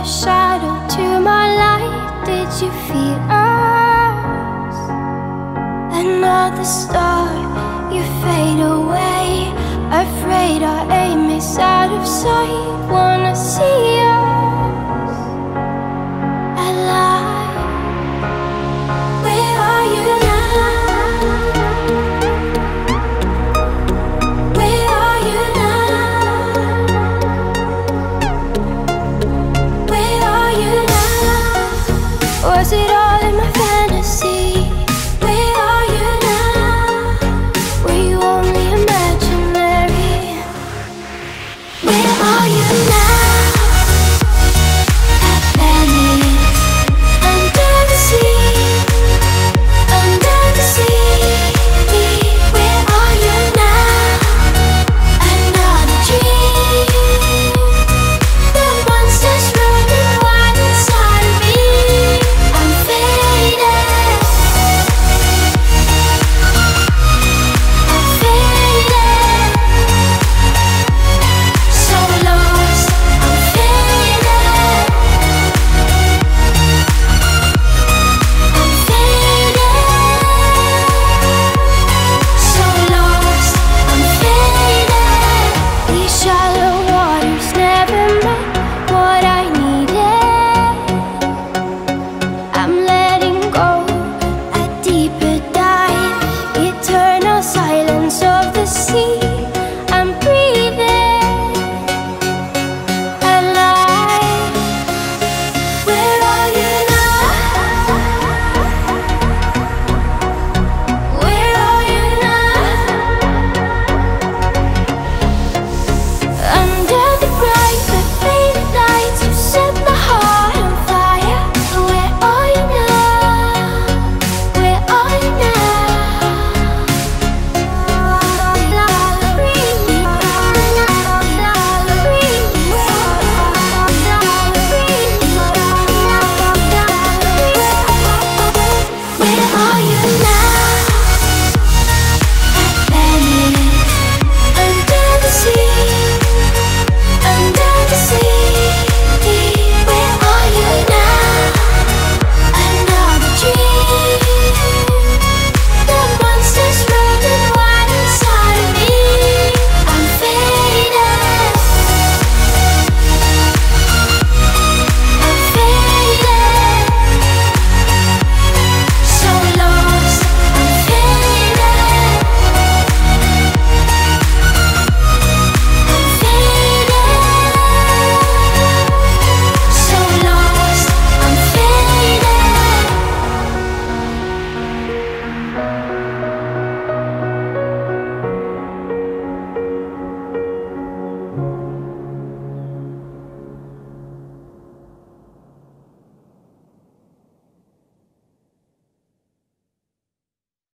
the shadow.